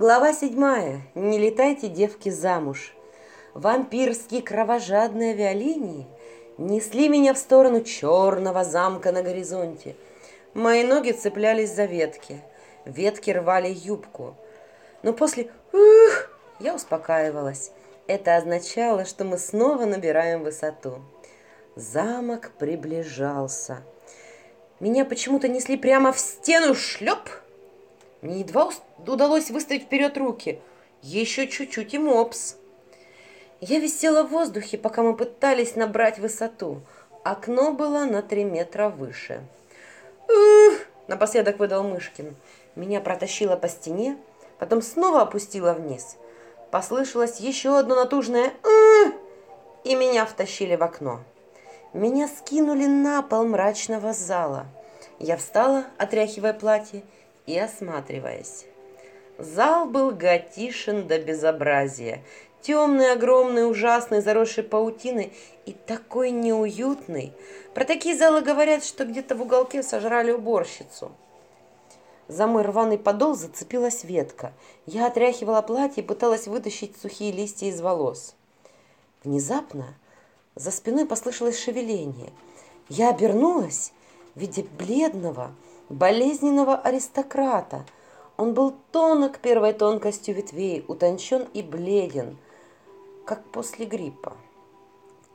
Глава седьмая. Не летайте, девки, замуж. Вампирские кровожадные авиалинии несли меня в сторону черного замка на горизонте. Мои ноги цеплялись за ветки. Ветки рвали юбку. Но после «ух» я успокаивалась. Это означало, что мы снова набираем высоту. Замок приближался. Меня почему-то несли прямо в стену шлеп. Мне едва удалось выставить вперед руки. Еще чуть-чуть и мопс. Я висела в воздухе, пока мы пытались набрать высоту. Окно было на три метра выше. «Ух!» – напоследок выдал Мышкин. Меня протащило по стене, потом снова опустило вниз. Послышалось еще одно натужное «Ух!» и меня втащили в окно. Меня скинули на пол мрачного зала. Я встала, отряхивая платье и осматриваясь. Зал был готишен до безобразия. Темный, огромный, ужасный, заросший паутиной и такой неуютный. Про такие залы говорят, что где-то в уголке сожрали уборщицу. За мой рваный подол зацепилась ветка. Я отряхивала платье и пыталась вытащить сухие листья из волос. Внезапно за спиной послышалось шевеление. Я обернулась, видя бледного, болезненного аристократа. Он был тонок первой тонкостью ветвей, утончен и бледен, как после гриппа.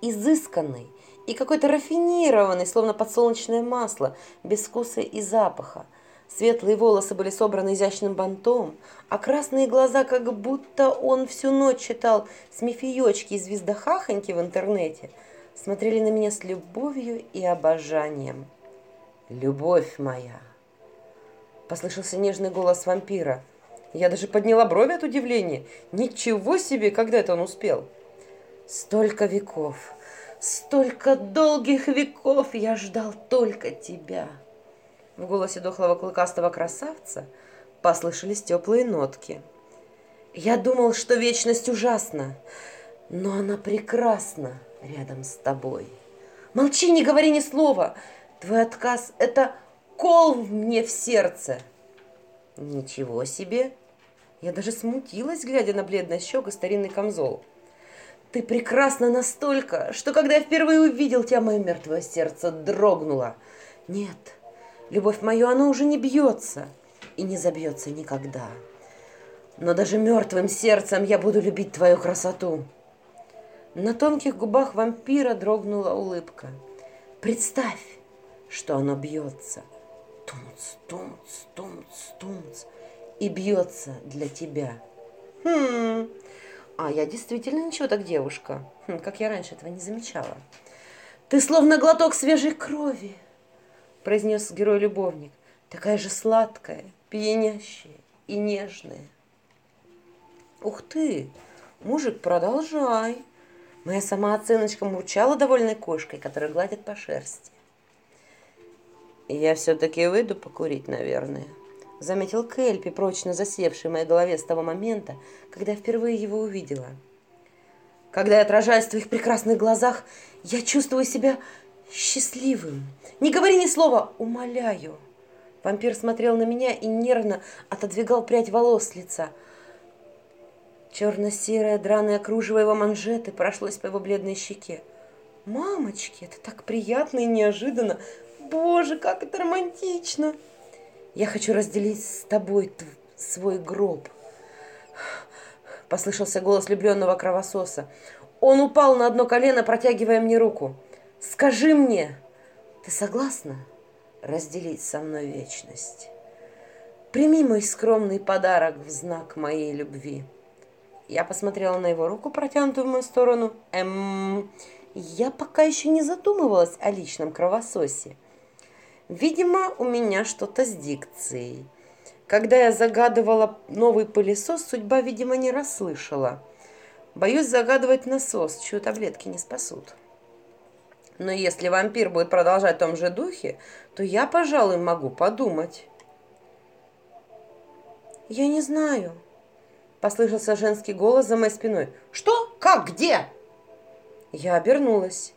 Изысканный и какой-то рафинированный, словно подсолнечное масло, без вкуса и запаха. Светлые волосы были собраны изящным бантом, а красные глаза, как будто он всю ночь читал смефиечки и звездохахоньки в интернете, смотрели на меня с любовью и обожанием. «Любовь моя!» Послышался нежный голос вампира. Я даже подняла брови от удивления. Ничего себе, когда это он успел! Столько веков, столько долгих веков я ждал только тебя. В голосе дохлого клыкастого красавца послышались теплые нотки. Я думал, что вечность ужасна, но она прекрасна рядом с тобой. Молчи, не говори ни слова. Твой отказ — это кол мне в сердце. Ничего себе. Я даже смутилась, глядя на бледное щека старинный камзол. Ты прекрасна настолько, что когда я впервые увидел тебя, мое мертвое сердце дрогнуло. Нет, любовь моя, она уже не бьется и не забьется никогда. Но даже мертвым сердцем я буду любить твою красоту. На тонких губах вампира дрогнула улыбка. Представь, что оно бьется. Тумц, тумц, тумц, тумц. И бьется для тебя. Хм, а я действительно ничего так девушка. Хм, как я раньше этого не замечала. Ты словно глоток свежей крови, произнес герой-любовник. Такая же сладкая, пьянящая и нежная. Ух ты, мужик, продолжай. Моя самооценочка мурчала довольной кошкой, которая гладит по шерсти. «Я все-таки выйду покурить, наверное», — заметил Кельпи, прочно засевший в моей голове с того момента, когда я впервые его увидела. «Когда я отражаюсь в твоих прекрасных глазах, я чувствую себя счастливым. Не говори ни слова, умоляю». Вампир смотрел на меня и нервно отодвигал прядь волос с лица. Черно-серое драное кружево его манжеты прошлось по его бледной щеке. «Мамочки, это так приятно и неожиданно! Боже, как это романтично! Я хочу разделить с тобой свой гроб. Послышался голос влюбленного кровососа. Он упал на одно колено, протягивая мне руку. Скажи мне, ты согласна разделить со мной вечность? Прими мой скромный подарок в знак моей любви. Я посмотрела на его руку, протянутую в мою сторону. Эм, я пока еще не задумывалась о личном кровососе. Видимо, у меня что-то с дикцией. Когда я загадывала новый пылесос, судьба, видимо, не расслышала. Боюсь загадывать насос, чью таблетки не спасут. Но если вампир будет продолжать в том же духе, то я, пожалуй, могу подумать. «Я не знаю», — послышался женский голос за моей спиной. «Что? Как? Где?» Я обернулась.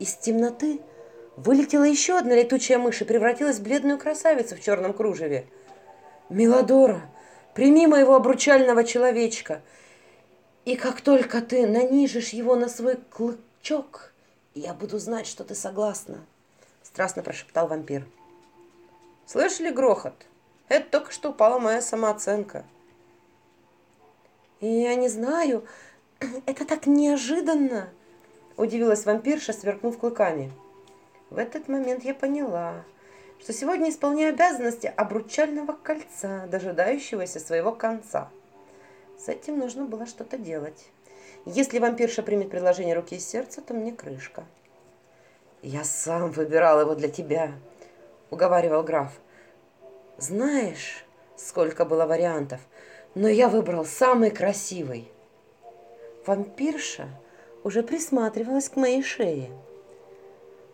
Из темноты Вылетела еще одна летучая мышь и превратилась в бледную красавицу в черном кружеве. «Мелодора! Прими моего обручального человечка. И как только ты нанижешь его на свой клычок, я буду знать, что ты согласна, страстно прошептал вампир. Слышали грохот? Это только что упала моя самооценка. Я не знаю, это так неожиданно, удивилась вампирша, сверкнув клыками. В этот момент я поняла, что сегодня исполняю обязанности обручального кольца, дожидающегося своего конца. С этим нужно было что-то делать. Если вампирша примет предложение руки и сердца, то мне крышка. «Я сам выбирал его для тебя», — уговаривал граф. «Знаешь, сколько было вариантов, но я выбрал самый красивый». Вампирша уже присматривалась к моей шее.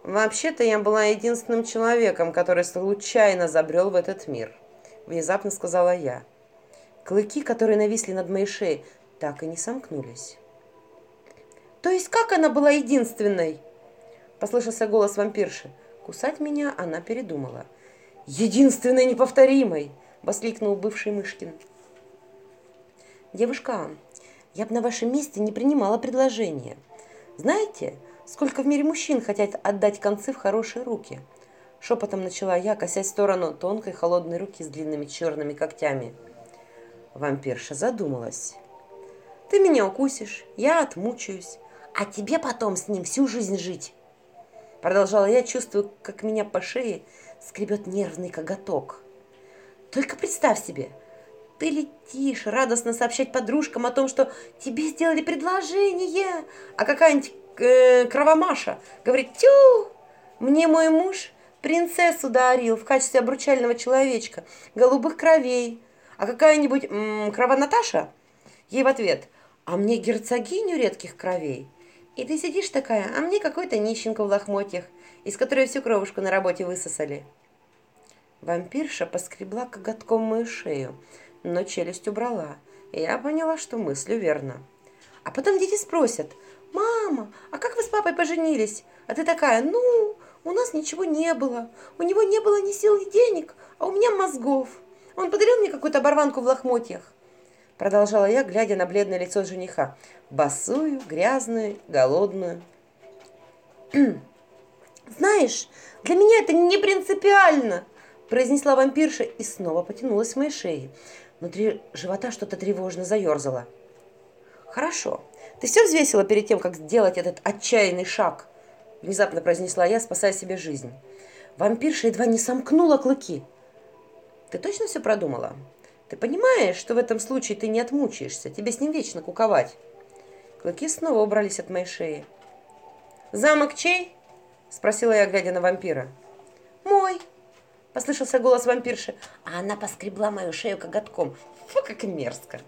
«Вообще-то я была единственным человеком, который случайно забрел в этот мир», — внезапно сказала я. Клыки, которые нависли над моей шеей, так и не сомкнулись. «То есть как она была единственной?» — послышался голос вампирши. Кусать меня она передумала. «Единственной неповторимой!» — воскликнул бывший Мышкин. «Девушка, я бы на вашем месте не принимала предложение. Знаете, Сколько в мире мужчин хотят отдать концы в хорошие руки? Шепотом начала я, косясь в сторону тонкой холодной руки с длинными черными когтями. Вампирша задумалась. «Ты меня укусишь, я отмучаюсь, а тебе потом с ним всю жизнь жить!» Продолжала я, чувствую, как меня по шее скребет нервный коготок. «Только представь себе, ты летишь, радостно сообщать подружкам о том, что тебе сделали предложение, а какая-нибудь э, Кровомаша говорит, тю, мне мой муж принцессу дарил в качестве обручального человечка, голубых кровей. А какая-нибудь Кровонаташа ей в ответ, а мне герцогиню редких кровей. И ты сидишь такая, а мне какой-то нищенка в лохмотьях, из которой всю кровушку на работе высосали. Вампирша поскребла коготком мою шею, но челюсть убрала. И я поняла, что мыслю верно. А потом дети спросят, «Мама, а как вы с папой поженились?» А ты такая, «Ну, у нас ничего не было. У него не было ни сил, ни денег, а у меня мозгов. Он подарил мне какую-то оборванку в лохмотьях». Продолжала я, глядя на бледное лицо жениха. Босую, грязную, голодную. «Знаешь, для меня это не принципиально!» произнесла вампирша и снова потянулась в моей шее. Внутри живота что-то тревожно заерзало. «Хорошо, ты все взвесила перед тем, как сделать этот отчаянный шаг?» Внезапно произнесла я, спасая себе жизнь. Вампирша едва не сомкнула клыки. «Ты точно все продумала? Ты понимаешь, что в этом случае ты не отмучаешься? Тебе с ним вечно куковать?» Клыки снова убрались от моей шеи. «Замок чей?» – спросила я, глядя на вампира. «Мой!» – послышался голос вампирши, а она поскребла мою шею коготком. Фу, как мерзко!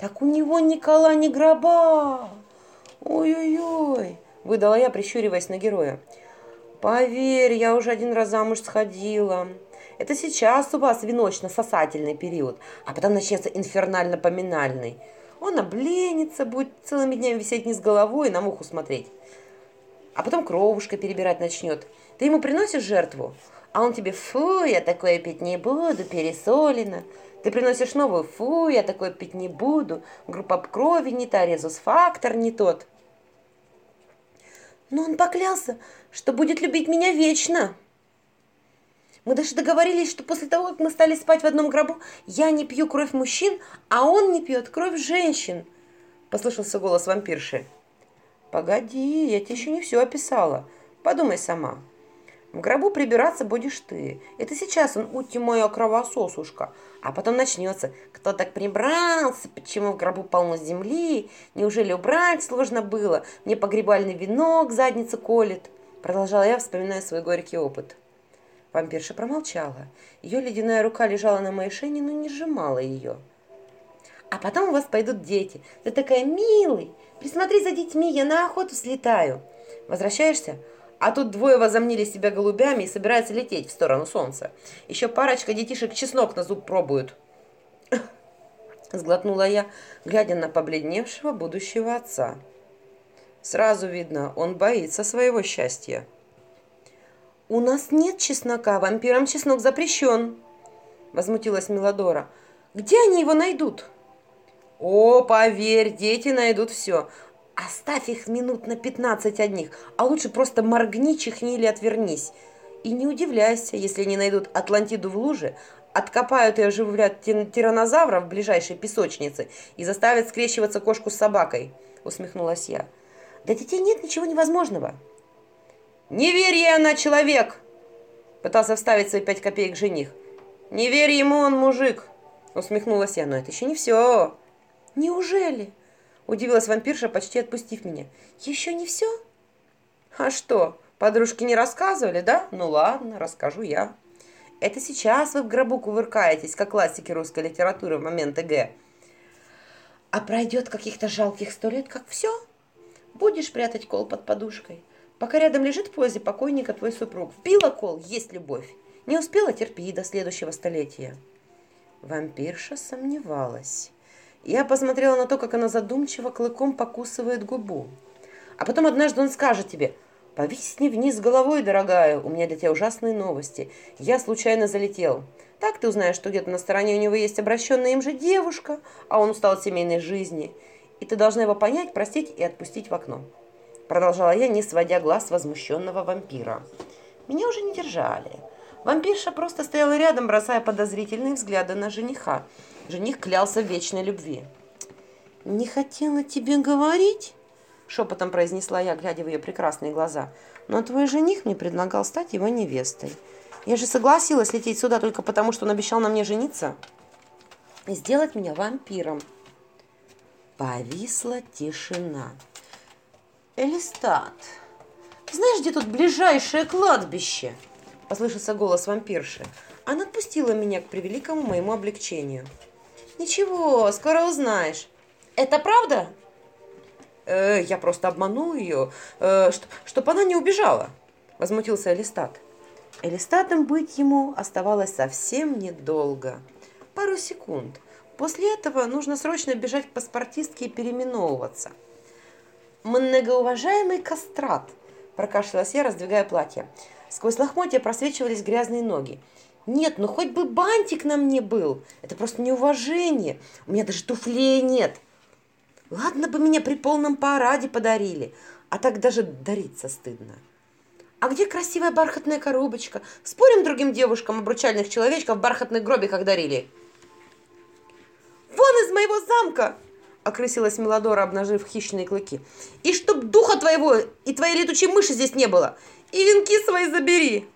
Так у него ни кола, ни гроба. Ой-ой-ой, выдала я, прищуриваясь на героя. Поверь, я уже один раз замуж сходила. Это сейчас у вас веночно-сосательный период, а потом начнется инфернально-поминальный. Он обленится, будет целыми днями висеть вниз головой и на муху смотреть. А потом кровушка перебирать начнет. Ты ему приносишь жертву, а он тебе, фу, я такое пить не буду, пересолено. Ты приносишь новую, фу, я такое пить не буду, группа крови не та, резус-фактор не тот. Но он поклялся, что будет любить меня вечно. Мы даже договорились, что после того, как мы стали спать в одном гробу, я не пью кровь мужчин, а он не пьет кровь женщин. Послышался голос вампирши. Погоди, я тебе еще не все описала. Подумай сама. В гробу прибираться будешь ты. Это сейчас он, ути моя кровососушка. А потом начнется, кто так прибрался, почему в гробу полно земли, неужели убрать сложно было, мне погребальный венок задницу колет. Продолжала я, вспоминая свой горький опыт. Вампирша промолчала. Ее ледяная рука лежала на моей шее, но не сжимала ее. А потом у вас пойдут дети. Ты такая милый. Присмотри за детьми, я на охоту слетаю. Возвращаешься? А тут двое возомнили себя голубями и собираются лететь в сторону солнца. Еще парочка детишек чеснок на зуб пробуют. Сглотнула я, глядя на побледневшего будущего отца. Сразу видно, он боится своего счастья. «У нас нет чеснока, вампирам чеснок запрещен», — возмутилась Мелодора. Где они его найдут? О, поверь, дети найдут все. Оставь их минут на пятнадцать одних, а лучше просто моргни, чихни или отвернись. И не удивляйся, если не найдут Атлантиду в луже, откопают и оживлят тиранозавра в ближайшей песочнице и заставят скрещиваться кошку с собакой, усмехнулась я. Для детей нет ничего невозможного. Не верь ей, она человек! Пытался вставить свои пять копеек жених. Не верь ему, он мужик! Усмехнулась я, но это еще не все. Неужели? Удивилась вампирша, почти отпустив меня. Еще не все? А что, подружки не рассказывали, да? Ну ладно, расскажу я. Это сейчас вы в гробу кувыркаетесь, как классики русской литературы в момент ЭГЭ. А пройдет каких-то жалких сто лет, как все? Будешь прятать кол под подушкой. Пока рядом лежит в позе покойника твой супруг. Вбила кол, есть любовь. Не успела, терпи до следующего столетия. Вампирша сомневалась. Я посмотрела на то, как она задумчиво клыком покусывает губу. А потом однажды он скажет тебе – «Повисни вниз головой, дорогая, у меня для тебя ужасные новости. Я случайно залетел. Так ты узнаешь, что где-то на стороне у него есть обращенная им же девушка, а он устал от семейной жизни. И ты должна его понять, простить и отпустить в окно». Продолжала я, не сводя глаз возмущенного вампира. Меня уже не держали. Вампирша просто стояла рядом, бросая подозрительные взгляды на жениха. Жених клялся в вечной любви. «Не хотела тебе говорить?» шепотом произнесла я, глядя в ее прекрасные глаза. «Но твой жених мне предлагал стать его невестой. Я же согласилась лететь сюда только потому, что он обещал на мне жениться и сделать меня вампиром». Повисла тишина. «Элистат, знаешь, где тут ближайшее кладбище?» Послышался голос вампирши. Она отпустила меня к превеликому моему облегчению. «Ничего, скоро узнаешь». «Это правда?» э, я просто обманул ее, э, чтобы она не убежала», – возмутился Элистат. Элистатом быть ему оставалось совсем недолго. Пару секунд. После этого нужно срочно бежать к паспортистке и переименовываться. «Многоуважаемый кастрат!» – прокашлялась я, раздвигая платье. Сквозь лохмотья просвечивались грязные ноги. «Нет, ну хоть бы бантик на мне был! Это просто неуважение! У меня даже туфлей нет!» Ладно бы меня при полном параде подарили, а так даже дариться стыдно. А где красивая бархатная коробочка? Спорим другим девушкам обручальных человечков в бархатных гробиках дарили? Вон из моего замка! Окрысилась Мелодора, обнажив хищные клыки. И чтоб духа твоего и твоей летучей мыши здесь не было. И венки свои забери.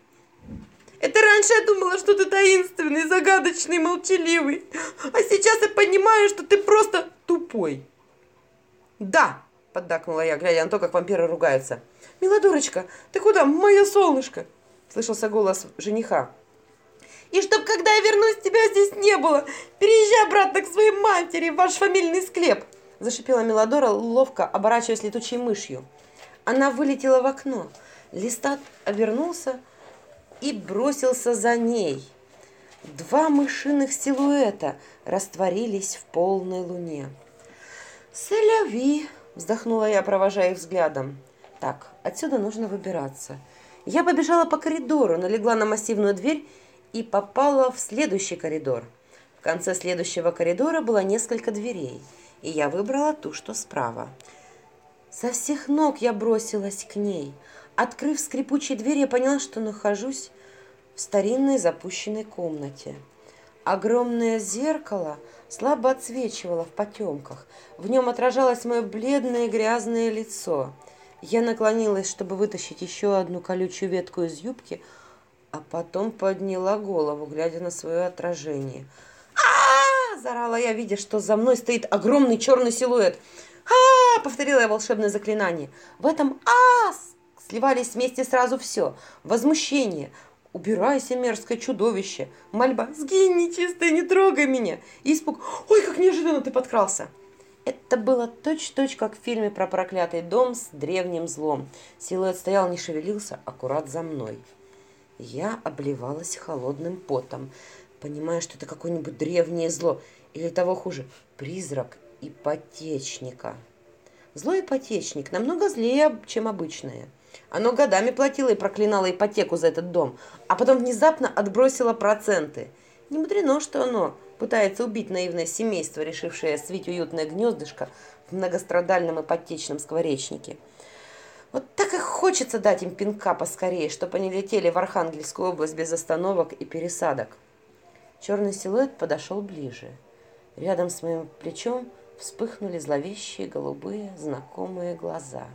Это раньше я думала, что ты таинственный, загадочный, молчаливый. А сейчас я понимаю, что ты просто тупой. «Да!» – поддакнула я, глядя на то, как вампиры ругаются. «Милодурочка, ты куда, мое солнышко?» – слышался голос жениха. «И чтоб, когда я вернусь, тебя здесь не было! Переезжай обратно к своей матери в ваш фамильный склеп!» – зашипела Мелодора, ловко оборачиваясь летучей мышью. Она вылетела в окно. Листат обернулся и бросился за ней. Два мышиных силуэта растворились в полной луне. «Селяви!» – вздохнула я, провожая их взглядом. «Так, отсюда нужно выбираться». Я побежала по коридору, налегла на массивную дверь и попала в следующий коридор. В конце следующего коридора было несколько дверей, и я выбрала ту, что справа. Со всех ног я бросилась к ней. Открыв скрипучие двери, я поняла, что нахожусь в старинной запущенной комнате. Огромное зеркало слабо отсвечивало в потемках. В нем отражалось мое бледное грязное лицо. Я наклонилась, чтобы вытащить еще одну колючую ветку из юбки, а потом подняла голову, глядя на свое отражение. а, -а, я, видя, что за мной стоит огромный черный силуэт. а, повторила я волшебное заклинание. В этом а, сливались вместе сразу все. Возмущение, «Убирайся, мерзкое чудовище!» Мольба «Сгинь, нечистая, не трогай меня!» Испуг «Ой, как неожиданно ты подкрался!» Это было точь-точь, -точь, как в фильме про проклятый дом с древним злом. Силуэт стоял, не шевелился, аккурат за мной. Я обливалась холодным потом, понимая, что это какое-нибудь древнее зло, или того хуже, призрак ипотечника. Злой ипотечник намного злее, чем обычное – оно годами платило и проклинало ипотеку за этот дом, а потом внезапно отбросило проценты. Не мудрено, что оно пытается убить наивное семейство, решившее свить уютное гнездышко в многострадальном ипотечном скворечнике. Вот так и хочется дать им пинка поскорее, чтобы они летели в Архангельскую область без остановок и пересадок. Черный силуэт подошел ближе. Рядом с моим плечом вспыхнули зловещие голубые знакомые глаза.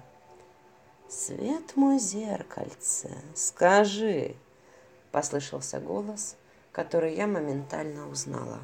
«Свет мой зеркальце, скажи!» — послышался голос, который я моментально узнала.